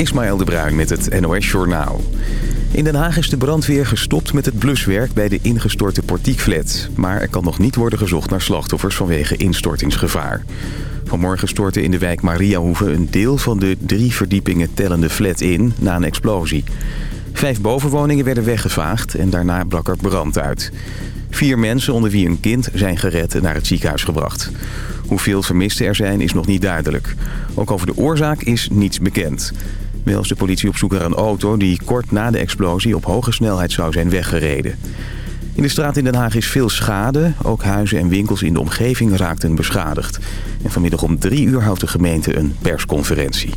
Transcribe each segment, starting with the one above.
Ismaël de Bruin met het NOS Journaal. In Den Haag is de brandweer gestopt met het bluswerk bij de ingestorte portiekflat. Maar er kan nog niet worden gezocht naar slachtoffers vanwege instortingsgevaar. Vanmorgen stortte in de wijk Mariahoeve een deel van de drie verdiepingen tellende flat in na een explosie. Vijf bovenwoningen werden weggevaagd en daarna brak er brand uit. Vier mensen, onder wie een kind, zijn gered en naar het ziekenhuis gebracht. Hoeveel vermisten er zijn is nog niet duidelijk. Ook over de oorzaak is niets bekend. Wel is de politie op zoek naar een auto die kort na de explosie op hoge snelheid zou zijn weggereden. In de straat in Den Haag is veel schade. Ook huizen en winkels in de omgeving raakten beschadigd. En vanmiddag om drie uur houdt de gemeente een persconferentie.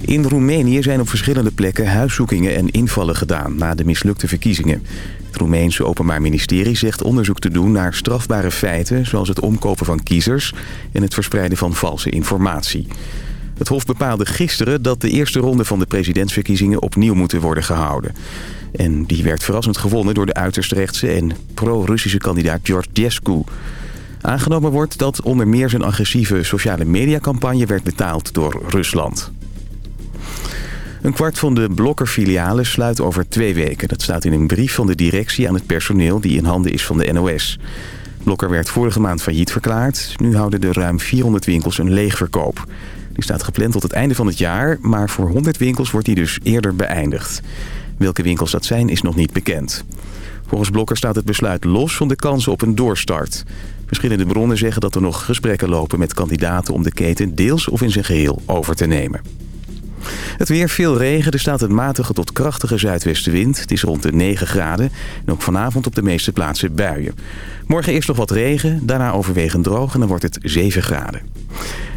In Roemenië zijn op verschillende plekken huiszoekingen en invallen gedaan na de mislukte verkiezingen. Het Roemeense Openbaar Ministerie zegt onderzoek te doen naar strafbare feiten... zoals het omkopen van kiezers en het verspreiden van valse informatie. Het Hof bepaalde gisteren dat de eerste ronde van de presidentsverkiezingen opnieuw moeten worden gehouden. En die werd verrassend gewonnen door de uiterst rechtse en pro-Russische kandidaat Georgescu. Aangenomen wordt dat onder meer zijn agressieve sociale mediacampagne werd betaald door Rusland. Een kwart van de blokkerfilialen sluit over twee weken. Dat staat in een brief van de directie aan het personeel die in handen is van de NOS. Blokker werd vorige maand failliet verklaard. Nu houden de ruim 400 winkels een leegverkoop. Die staat gepland tot het einde van het jaar, maar voor 100 winkels wordt die dus eerder beëindigd. Welke winkels dat zijn is nog niet bekend. Volgens Blokker staat het besluit los van de kansen op een doorstart. Verschillende bronnen zeggen dat er nog gesprekken lopen met kandidaten om de keten deels of in zijn geheel over te nemen. Het weer, veel regen. Er staat een matige tot krachtige zuidwestenwind. Het is rond de 9 graden. En ook vanavond op de meeste plaatsen buien. Morgen eerst nog wat regen, daarna overwegend droog en dan wordt het 7 graden.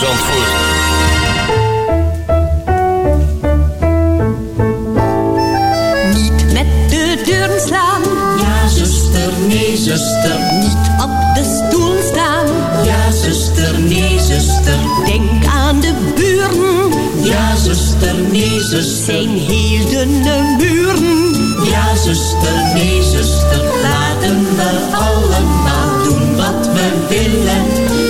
Zandvoort. Niet met de deuren slaan. Ja, zuster, nee, zuster. Niet op de stoel staan. Ja, zuster, nee, zuster. Denk aan de buren. Ja, zuster, nee, zuster. Zijn heel dunne muren. Ja, zuster, nee, zuster. Laten we allemaal doen wat we willen.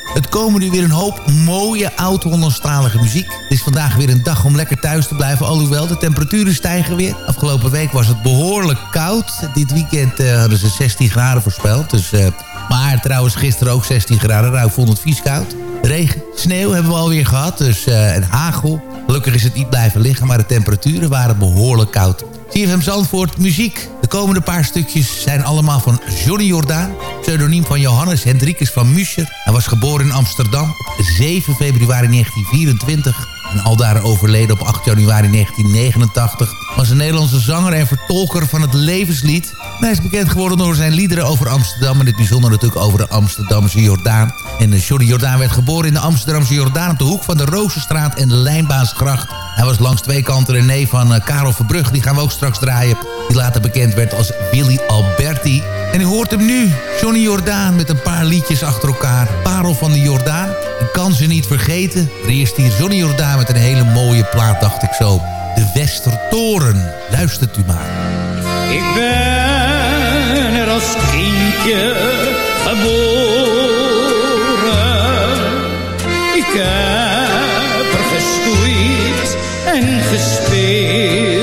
Het komen nu weer een hoop mooie oud-Hollandstalige muziek. Het is vandaag weer een dag om lekker thuis te blijven. Alhoewel, de temperaturen stijgen weer. Afgelopen week was het behoorlijk koud. Dit weekend uh, hadden ze 16 graden voorspeld. Dus, uh, maar trouwens gisteren ook 16 graden. Nou, ik vond het vies koud. Regen, sneeuw hebben we alweer gehad. Dus, uh, en hagel. Gelukkig is het niet blijven liggen. Maar de temperaturen waren behoorlijk koud. CFM Zandvoort, muziek. De komende paar stukjes zijn allemaal van Johnny Jordaan. Pseudoniem van Johannes Hendrikus van Muscher. Hij was geboren in Amsterdam op 7 februari 1924. En aldaar overleden op 8 januari 1989. Was een Nederlandse zanger en vertolker van het levenslied. En hij is bekend geworden door zijn liederen over Amsterdam. En het bijzonder natuurlijk over de Amsterdamse Jordaan. En Johnny Jordaan werd geboren in de Amsterdamse Jordaan... op de hoek van de Rozenstraat en de Lijnbaansgracht. Hij was langs twee kanten een neef van uh, Karel Verbrugge. Die gaan we ook straks draaien. Die later bekend werd als Willy Alberti. En u hoort hem nu, Johnny Jordaan, met een paar liedjes achter elkaar. Parel van de Jordaan. Kan ze niet vergeten. Er eerst hier Johnny Jordaan met een hele mooie plaat, dacht ik zo. De Westertoren. Luistert u maar. Ik ben er als kindje geboren. Ik heb er gestoeid en gespeeld.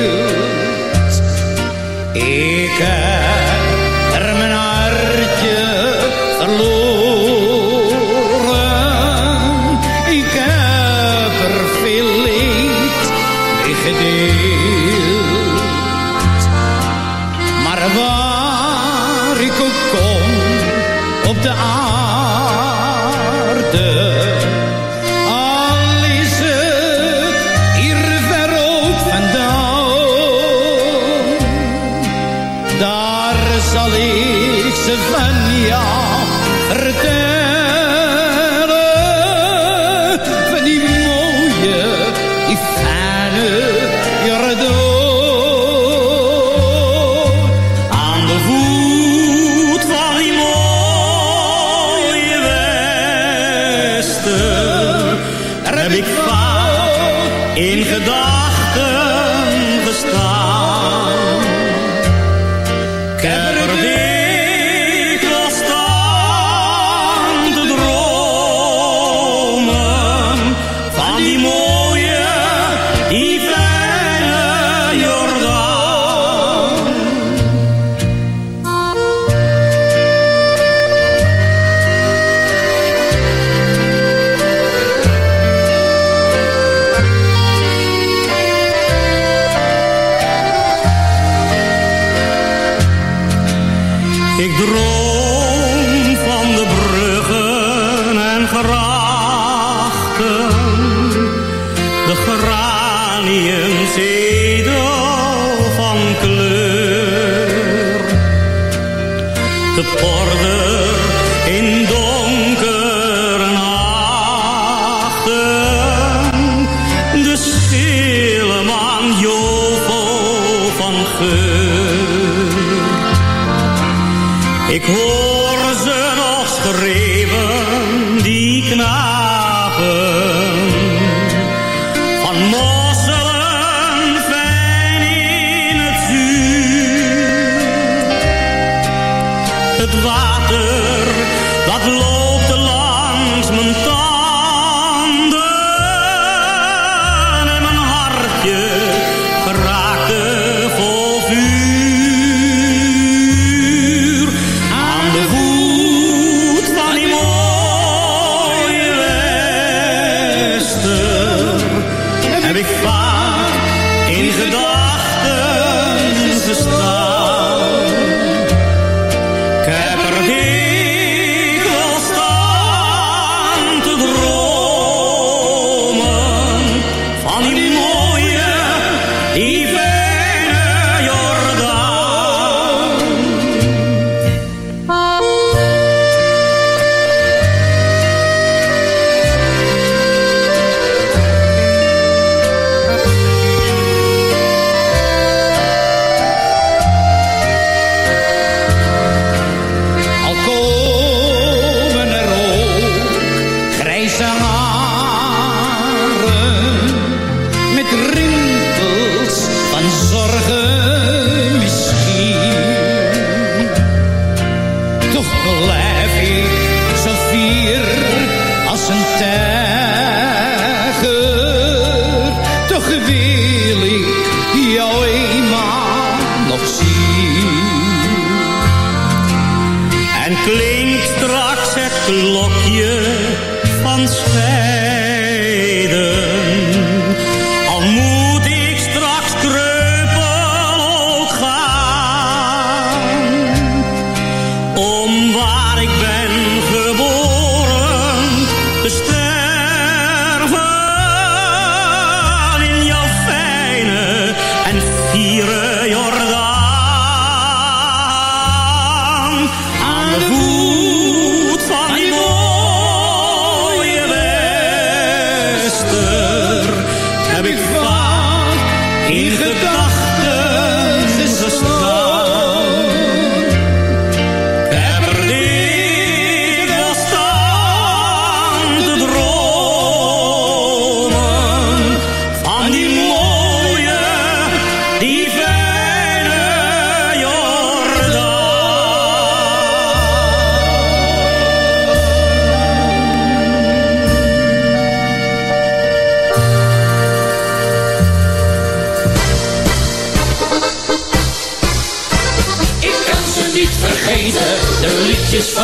Ik heb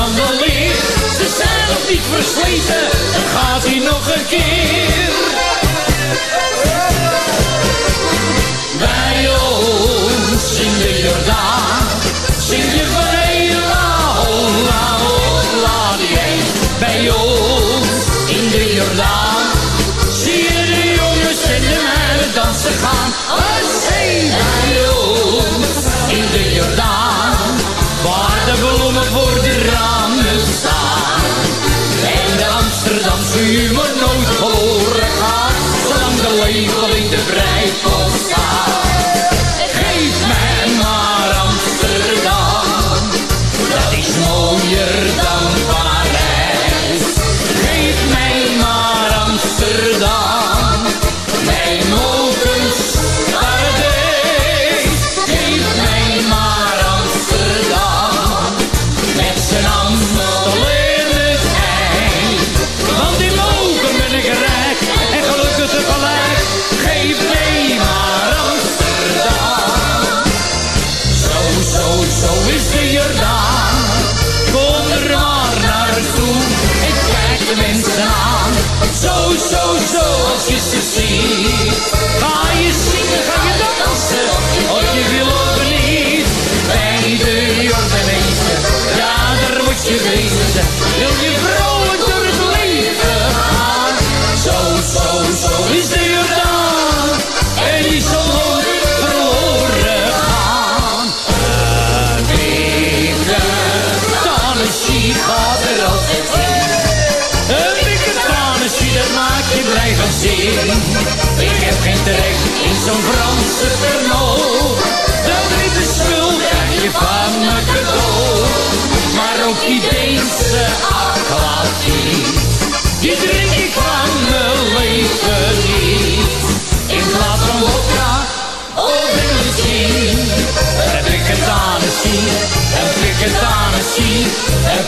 Ze zijn nog niet versleten, dan gaat hij nog een keer. Bij ons in de Jordaan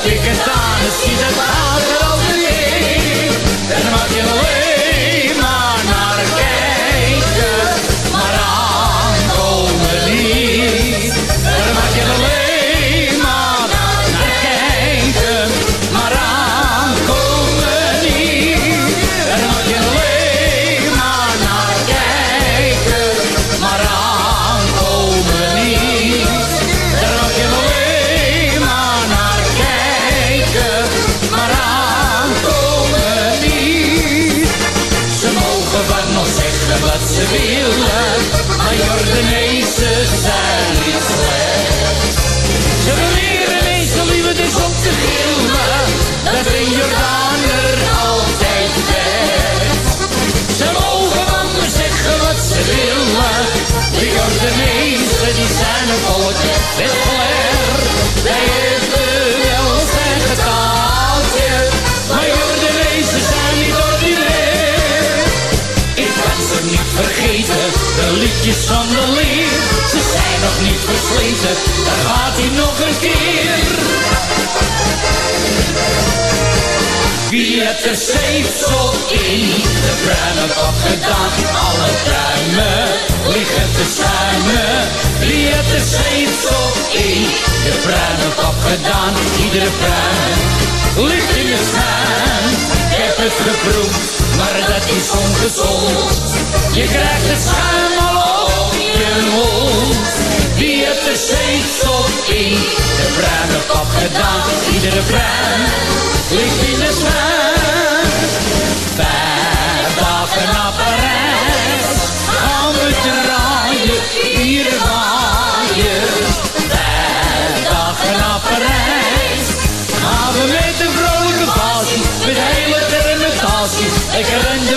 heb ik het Tennessee, dat van de leer. Ze zijn nog niet versleten, dan gaat hij nog een keer. Wie het er zeefsel in de pruimen pap gedaan? Alle pruimen liggen te schuimen. Wie het er zeefsel in de pruimen pap gedaan? Iedere pruim ligt in de schuim. Ik heb het geproefd, maar dat is ongezond. Je krijgt het schuim al op je mond. Wie het er zeefsel in de pruimen pap gedaan? Iedere pruim ligt in de schuim. Vijf dagen naar Parijs, gaan we draaien, hier waaien. Vijf dagen naar Parijs, gaan we met een vrolijke passie, met hele termentatie, ik ren de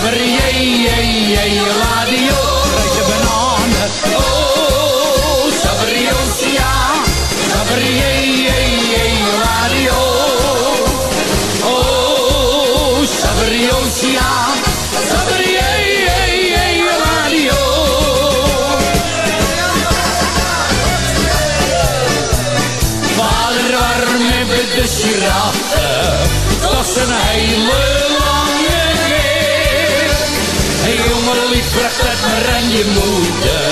Sabrié, je moeder,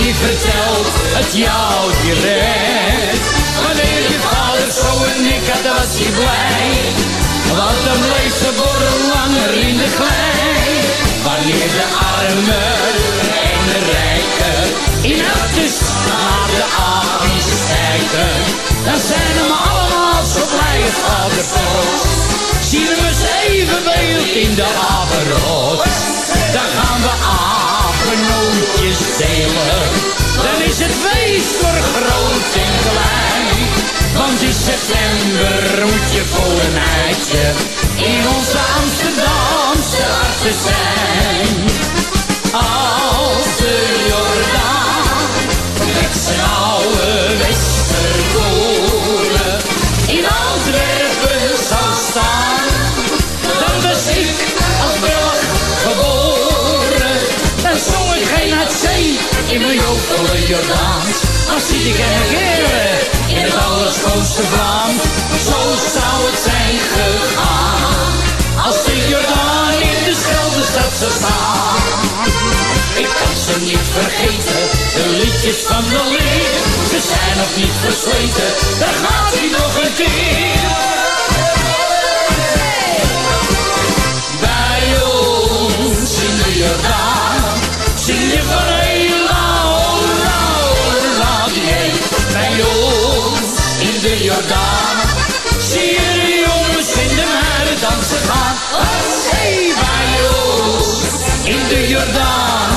die vertelt het jou direct. Wanneer je vader zo en ik had, was hij blij, want dan bleef ze borrel langer in de klei. Wanneer de armen en de rijken in actes naar de apies kijken, dan zijn we allemaal zo blij het vader. Zien we eens even beeld in de apenrot, dan gaan we Yes Jordaans, maar zie ik en heren in het allerschoonste Vlaams. Zo zou het zijn gegaan, als de Jordaan in de Scheldestad dansen gaan. Ik kan ze niet vergeten, de liedjes van de leer. Ze zijn nog niet versleten, daar gaat hij nog een keer. Bij ons in de Jordaan, zing je Jordaan, zie je de jongens in de meren dansen gaan. Hey, ons in de Jordaan,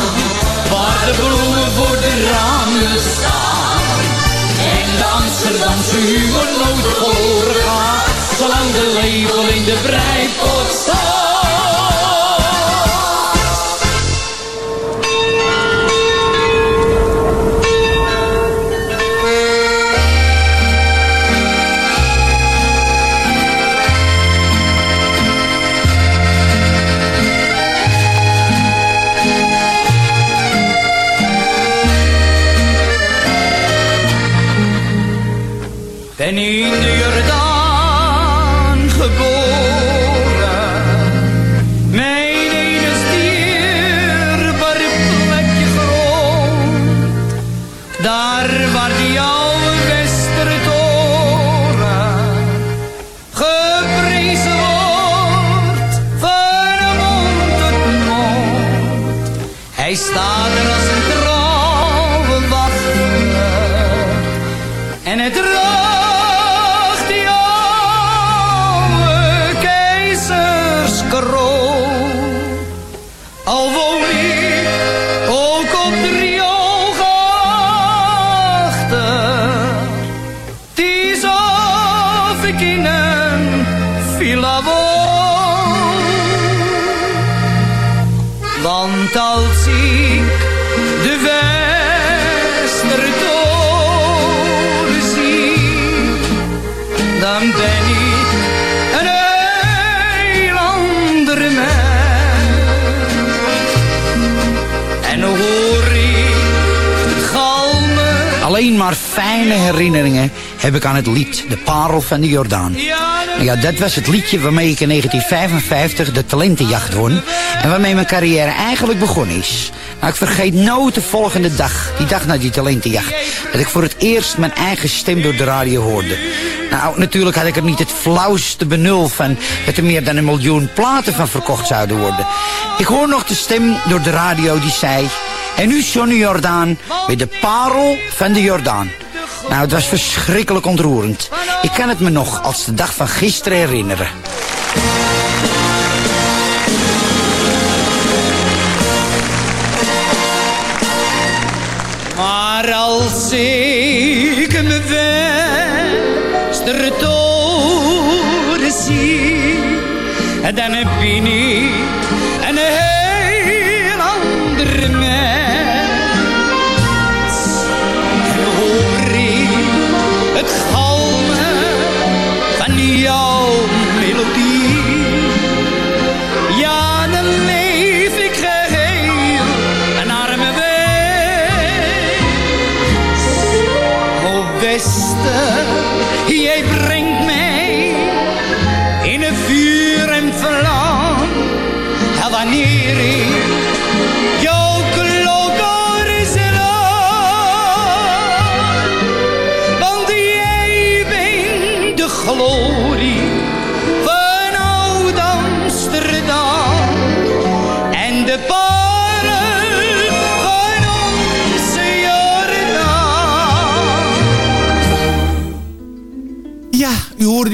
waar de bloemen voor de ramen staan. En de Amsterdamse humor nooit verloren gaat, zolang de lepel in de breipot Ben maar fijne herinneringen heb ik aan het lied De Parel van de Jordaan. Ja, dat was het liedje waarmee ik in 1955 de talentenjacht won. En waarmee mijn carrière eigenlijk begonnen is. Nou, ik vergeet nooit de volgende dag, die dag na die talentenjacht, dat ik voor het eerst mijn eigen stem door de radio hoorde. Nou, natuurlijk had ik er niet het flauwste benul van dat er meer dan een miljoen platen van verkocht zouden worden. Ik hoor nog de stem door de radio die zei... En nu Johnny Jordaan met de parel van de Jordaan. Nou, het was verschrikkelijk ontroerend. Ik kan het me nog als de dag van gisteren herinneren. Maar als ik me Westertoren zie, dan ben ik een heel andere mens.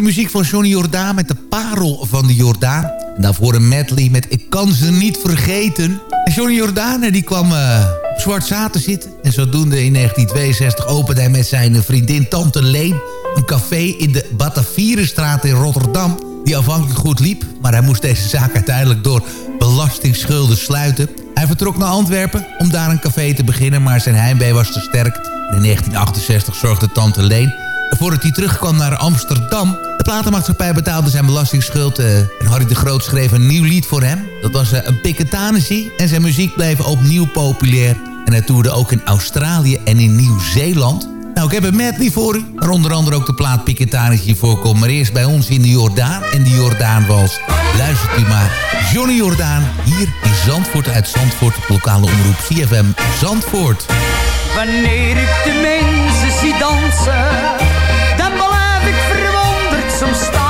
Muziek van Johnny Jordaan met de parel van de Jordaan. En daarvoor een medley met Ik kan ze niet vergeten. En Johnny Jordaan die kwam eh, op Zwart Zaten zitten. En zodoende in 1962 opende hij met zijn vriendin Tante Leen... een café in de Batavierenstraat in Rotterdam... die afhankelijk goed liep. Maar hij moest deze zaak uiteindelijk door belastingsschulden sluiten. Hij vertrok naar Antwerpen om daar een café te beginnen... maar zijn heimwee was te sterk. En in 1968 zorgde Tante Leen voordat hij terugkwam naar Amsterdam. De platenmaatschappij betaalde zijn belastingsschuld. Eh, en Harry de Groot schreef een nieuw lied voor hem. Dat was eh, een Piketanessie. En zijn muziek bleef opnieuw populair. En hij toerde ook in Australië en in Nieuw-Zeeland. Nou, ik heb een medley voor u. Waar onder andere ook de plaat Piketanessie voorkomt. Maar eerst bij ons in de Jordaan. En de Jordaanwals. Luistert u maar. Johnny Jordaan. Hier in Zandvoort uit Zandvoort. Lokale omroep CFM Zandvoort. Wanneer ik de mensen zie dansen some stars.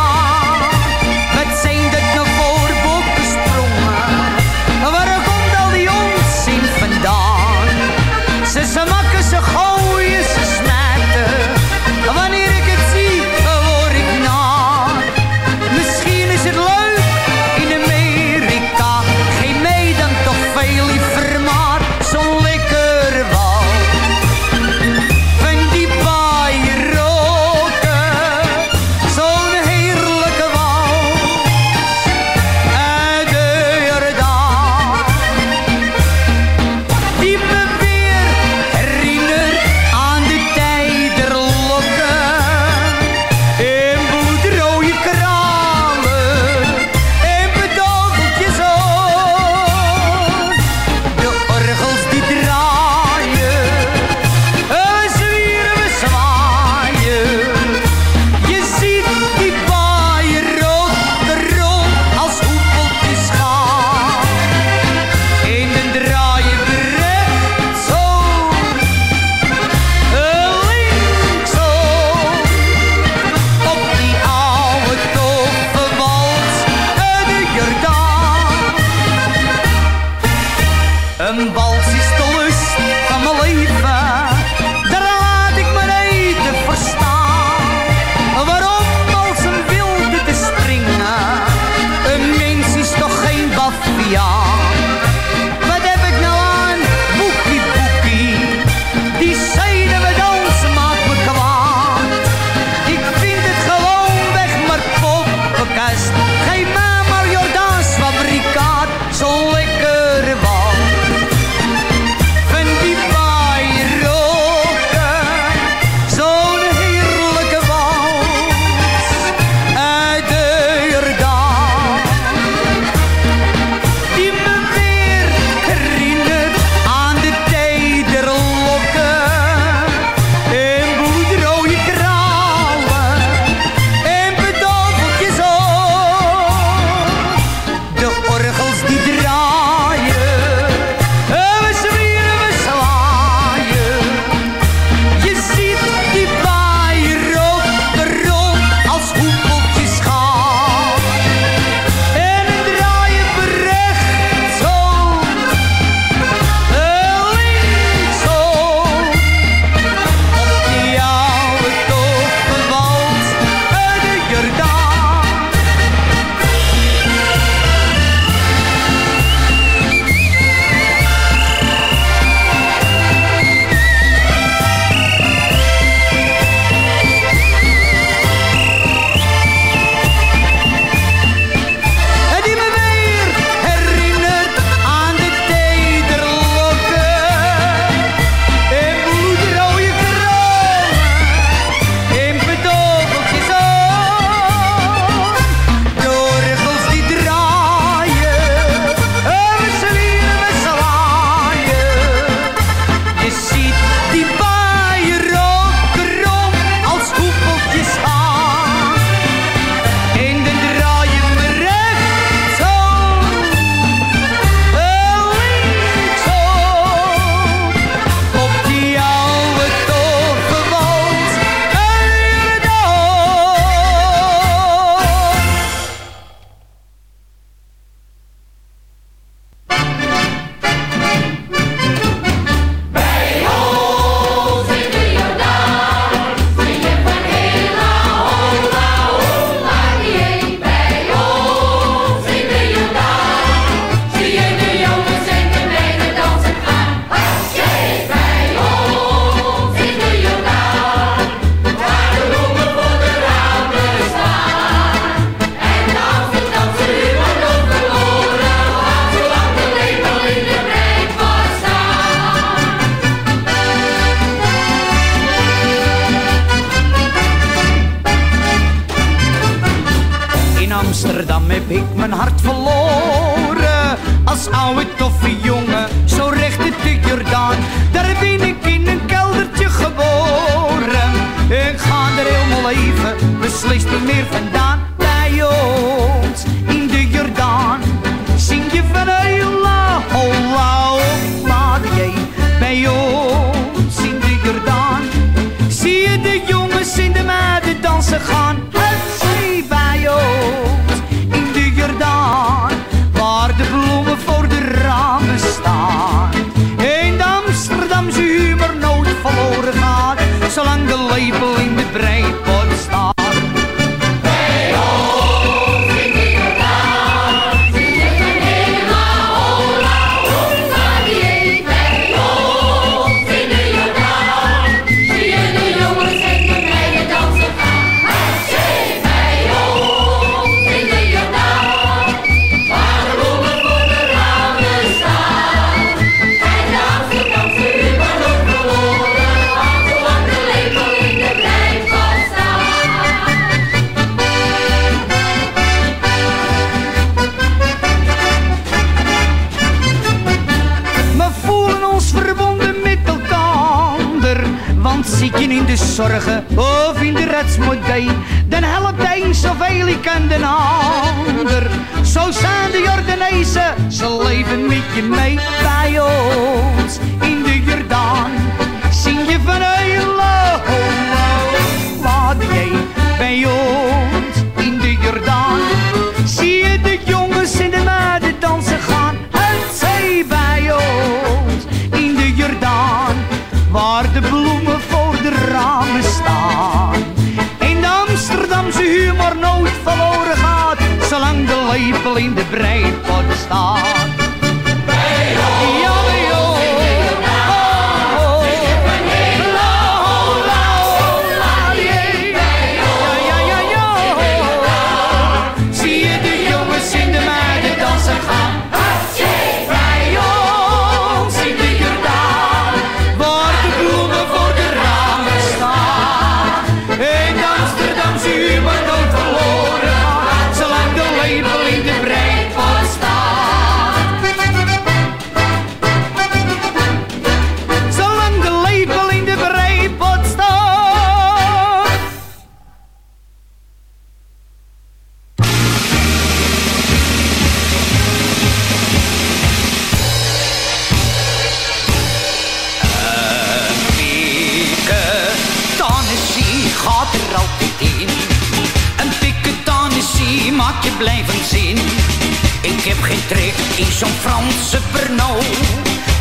In zo'n Franse Pernod.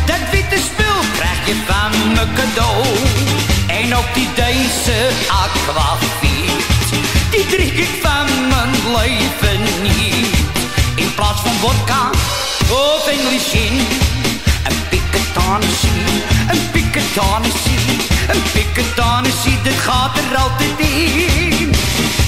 Dat witte spul krijg je van me cadeau. En ook die Deense aquavit. Die drink ik van mijn leven niet. In plaats van vodka of English gin. Een piketanissie, een piketanissie, een piketanissie, dat gaat er altijd in.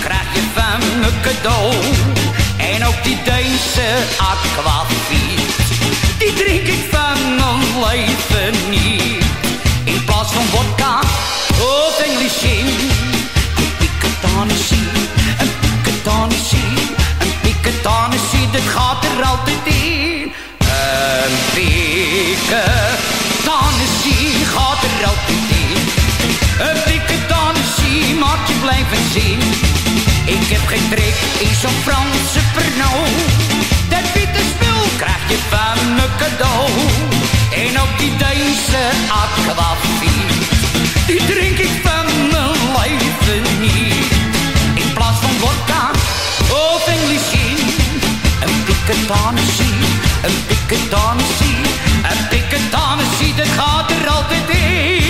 krijg je van me cadeau. En ook die Deense aquavit. Die drink ik van mijn leven niet. In plaats van vodka of English gin. Een piketanissie, een piketanissie, een piketanissie. Dat gaat er altijd in. Een piketanissie gaat er altijd in. Een piketanissie maakt je blijven zien. Ik heb geen trek in zo'n Franse Pernod. Dat witte spul krijg je van me cadeau. En ook die Deense aquavit. Die drink ik van mijn leven niet. In plaats van vodka of English gin. Een piketanissie, een piketanissie, een piketanissie, dat gaat er altijd in.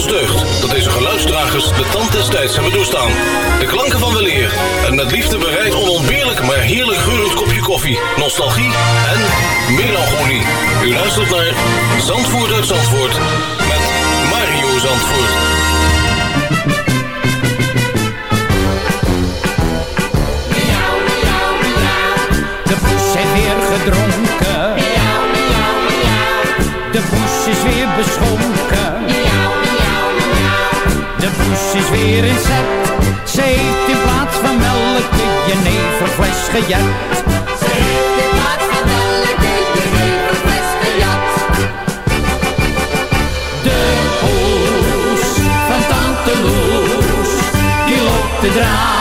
Ons deugd dat deze geluidsdragers de tand des tijds hebben doorstaan. De klanken van weleer en met liefde bereid onontbeerlijk maar heerlijk geurend kopje koffie, nostalgie en melancholie. U luistert naar Zandvoort uit Zandvoort met Mario Zandvoort. De poes heeft weer gedronken. De poes is weer beschonken. Poes is weer in zet. Ze heeft plaats van melk de jeneverfles gejet. Ze heeft in plaats van melk de jeneverfles gejat. De poes van tante Loes, die loopt te draaien,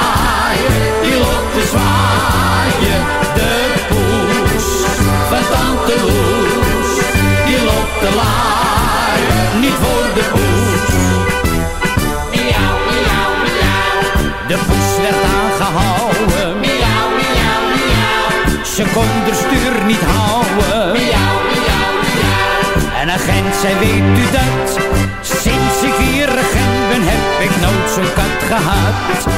stuur niet houden. Miauw, miauw, miauw. En agent zei, weet u dat? Sinds ik hier agent ben, heb ik nooit zo'n kat gehad.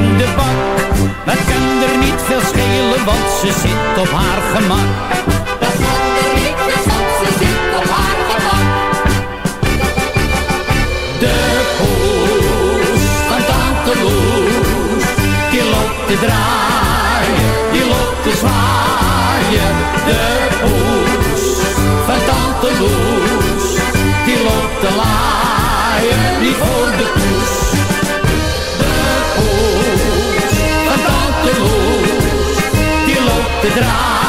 In de bak. Het kan er niet veel schelen, want ze zit op haar gemak. Te draaien,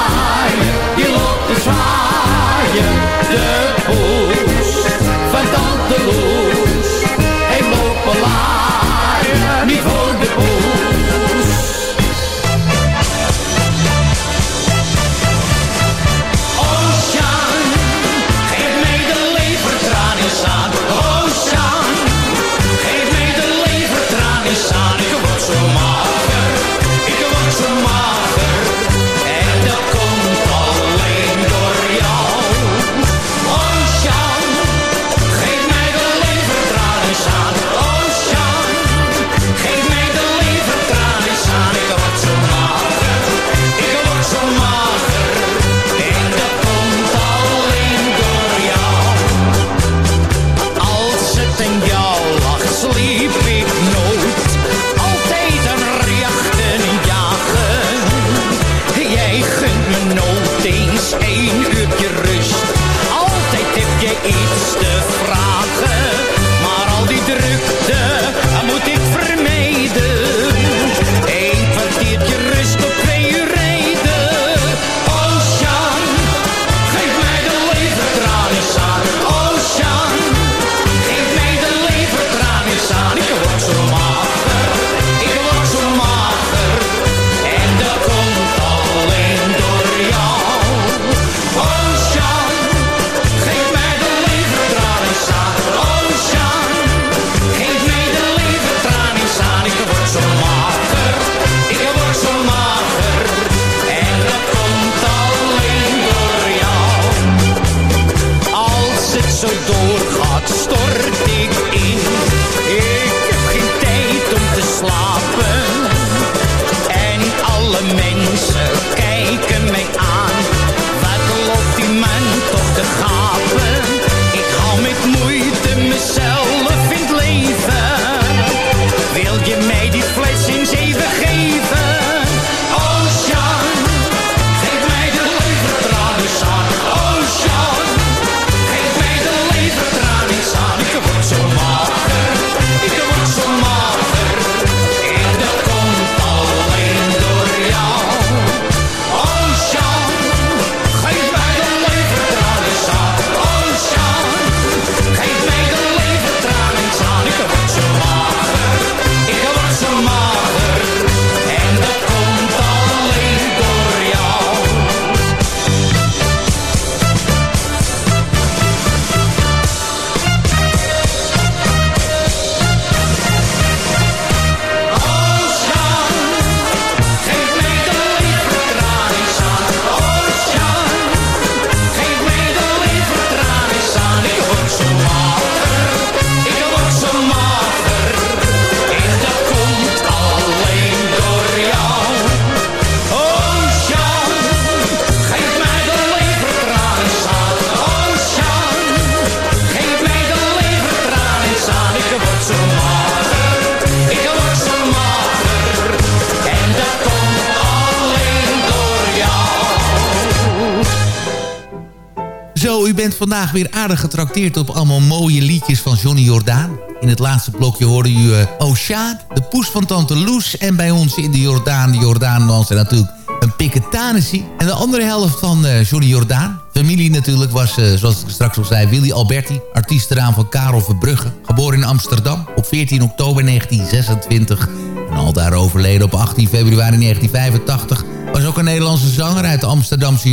vandaag weer aardig getrakteerd op allemaal mooie liedjes van Johnny Jordaan. In het laatste blokje hoorde u uh, Oceaan, de poes van Tante Loes... en bij ons in de Jordaan, de Jordaan er natuurlijk een Piketanessie. En de andere helft van uh, Johnny Jordaan. Familie natuurlijk was, uh, zoals ik straks al zei, Willy Alberti. Artiestenaam van Karel Verbrugge. Geboren in Amsterdam op 14 oktober 1926. En al daar overleden op 18 februari 1985 was ook een Nederlandse zanger uit de Amsterdamse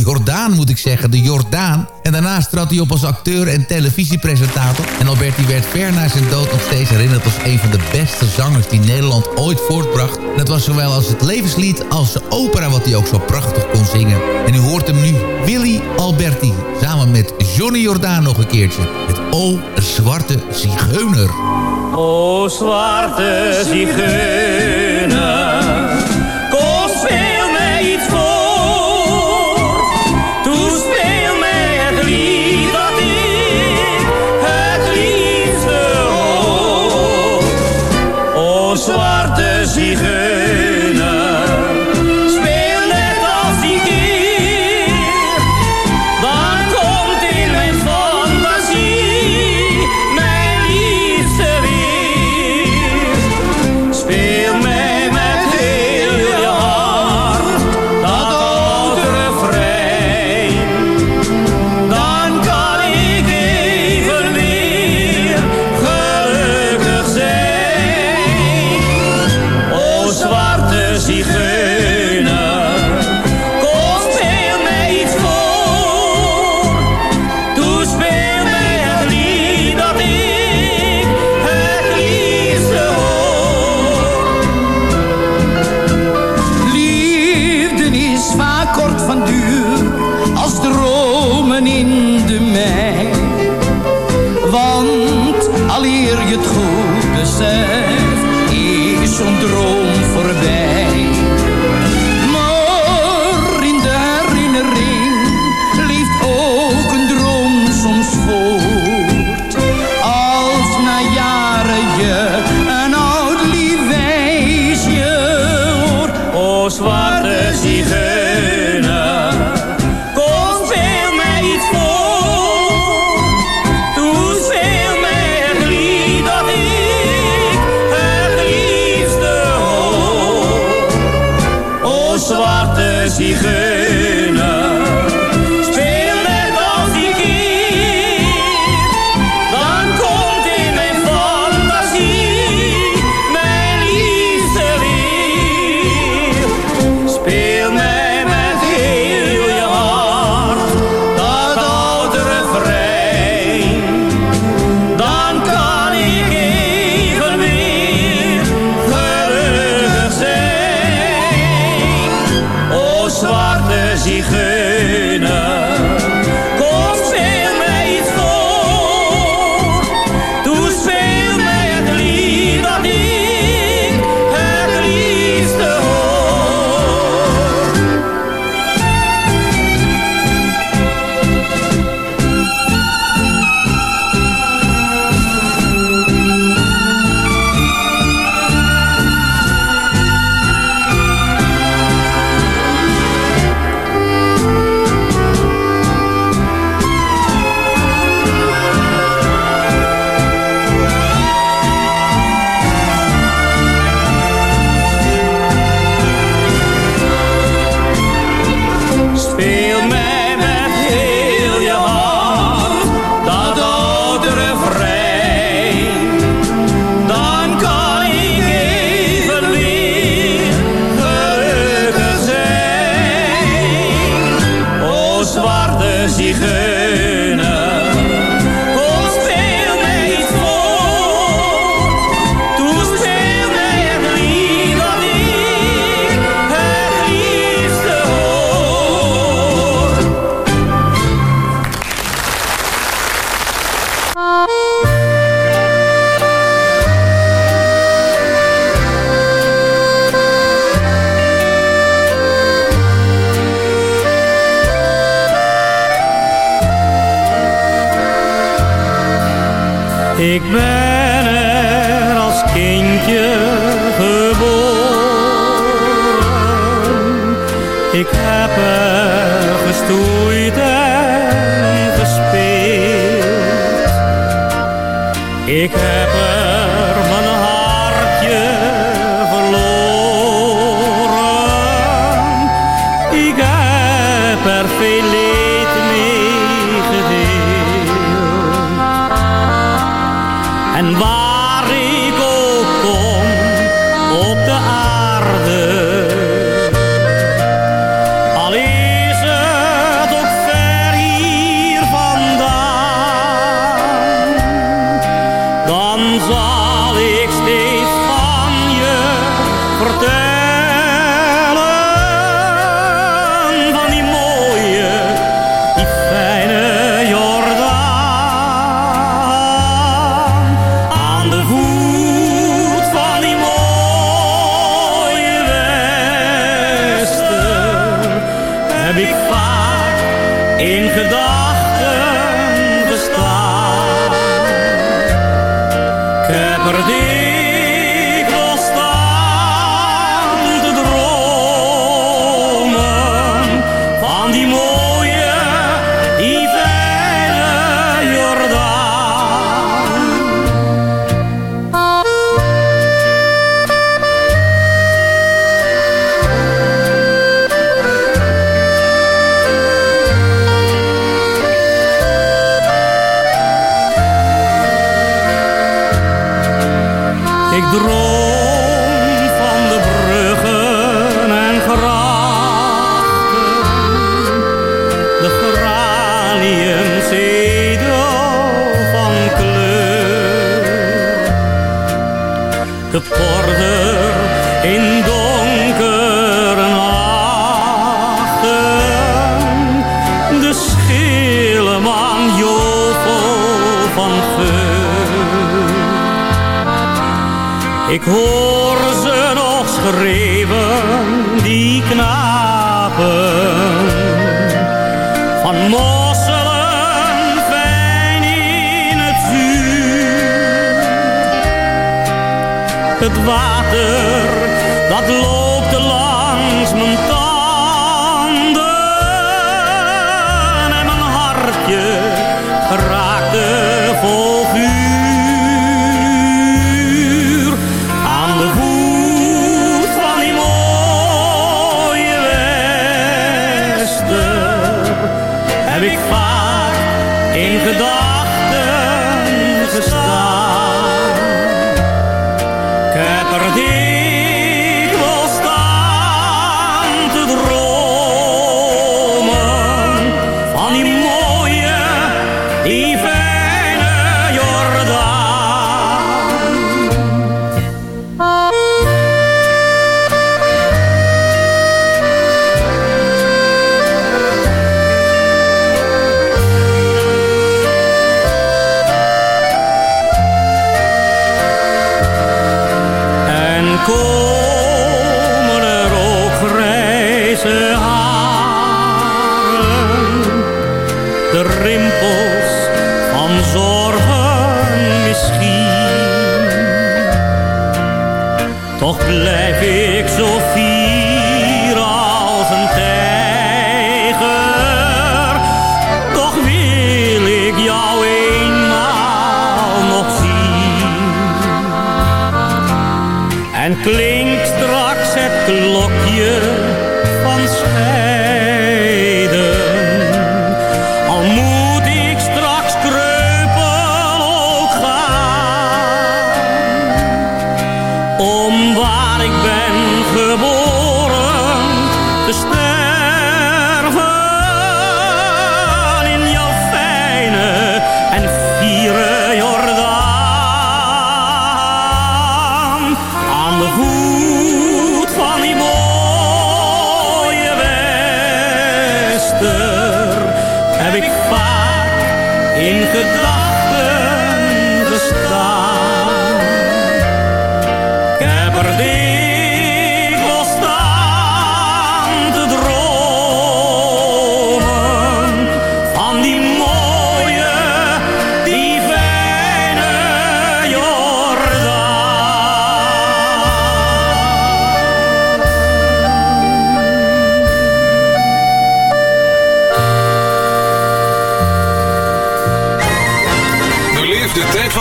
Jordaan, moet ik zeggen. De Jordaan. En daarnaast trad hij op als acteur en televisiepresentator. En Alberti werd ver na zijn dood nog steeds herinnerd als een van de beste zangers die Nederland ooit voortbracht. Dat was zowel als het levenslied als de opera wat hij ook zo prachtig kon zingen. En u hoort hem nu, Willy Alberti, samen met Johnny Jordaan nog een keertje. Het O Zwarte Zigeuner. O Zwarte Zigeuner. Ik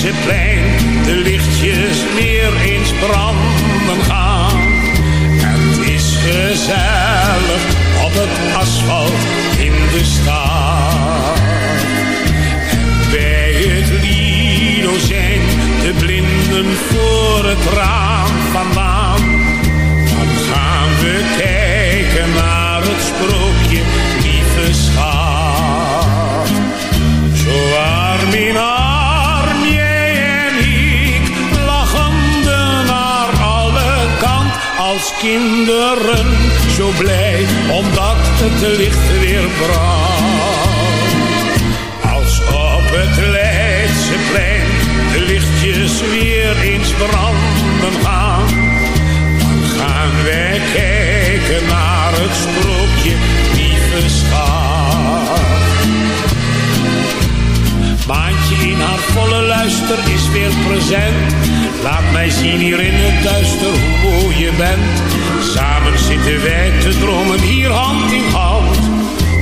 De lichtjes weer eens branden gaan. Het is gezellig op het asfalt in de stad. En bij het Lido zijn de blinden voor het raam vandaan. Dan gaan we kijken naar het sprookje, als kinderen. Zo blij, omdat het licht weer brandt. Als op het Leidseplein de lichtjes weer eens branden gaan. Dan gaan wij kijken naar het sprookje, lieve schat. Maantje in haar volle luister is weer present. Laat mij zien hier in het duister hoe je bent. Samen zitten wij te dromen hier hand in hand.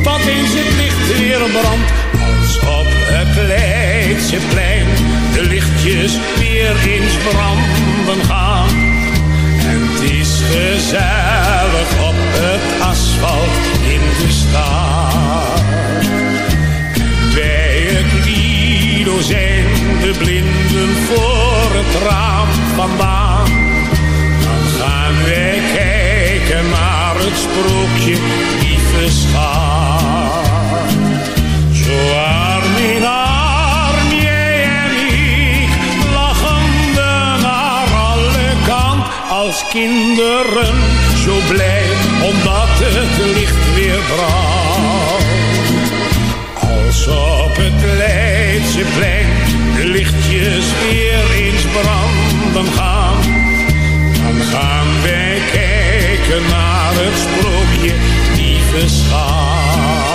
Wat eens het licht weer brandt. Als op het Leidseplein de lichtjes weer eens branden gaan. En het is gezellig op het asfalt in de stad. Zijn de blinden voor het raam vandaan. Dan gaan wij kijken naar het sprookje, lieve schat. Zo arm in arm, jij en ik, lachende naar alle kant als kinderen. Zo blij, omdat het licht weer brandt. Als op het Leidseplein de lichtjes weer eens branden gaan. Dan gaan wij kijken naar het sprookje, lieve schat.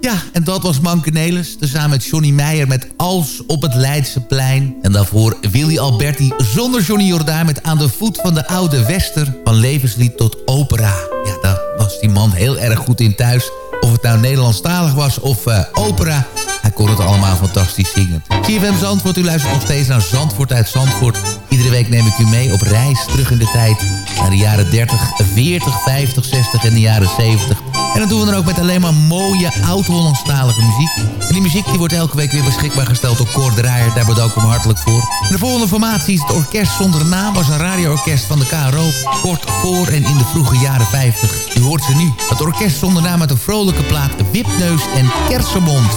Ja, en dat was Manke Nelis, tezamen met Johnny Meijer met Als op het Leidseplein. En daarvoor Willy Alberti zonder Johnny Jordaan met Aan de voet van de oude Wester. Van levenslied tot opera. Ja, daar was die man heel erg goed in thuis. Of het nou Nederlandstalig was of eh, opera. Hij kon het allemaal fantastisch zingen. CFM Zandvoort, u luistert nog steeds naar Zandvoort uit Zandvoort. Iedere week neem ik u mee op reis terug in de tijd. Naar de jaren 30, 40, 50, 60 en de jaren 70. En dat doen we dan ook met alleen maar mooie oud-Hollandstalige muziek. En die muziek die wordt elke week weer beschikbaar gesteld door Cor Draaier. Daar bedank ik hem hartelijk voor. De volgende formatie is het Orkest Zonder Naam. was een radioorkest van de KRO. Kort voor en in de vroege jaren 50. U hoort ze nu. Het Orkest Zonder Naam met een vrolijke plaat Wipneus en Kersenmond.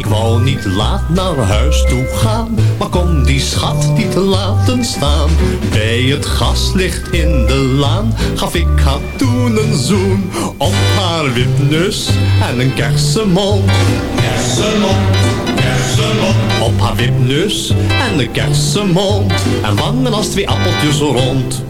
Ik wou niet laat naar huis toe gaan, maar kon die schat niet laten staan. Bij het gaslicht in de laan gaf ik haar toen een zoen op haar wipneus en een kersenmond. Kersenmond. Op haar wipneus en een kersenmond en wangen als twee appeltjes rond.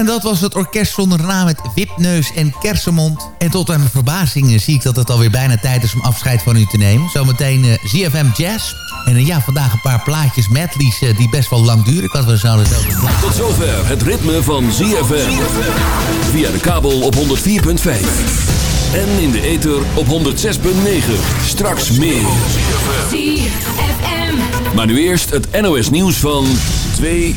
En dat was het orkest zonder naam met Wipneus en Kersenmond. En tot aan mijn verbazing eh, zie ik dat het alweer bijna tijd is om afscheid van u te nemen. Zometeen uh, ZFM Jazz. En uh, ja, vandaag een paar plaatjes, medleys uh, die best wel lang duren. Ik had we zouden Tot zover het ritme van ZFM. Via de kabel op 104.5. En in de ether op 106.9. Straks meer. Maar nu eerst het NOS nieuws van 2 uur.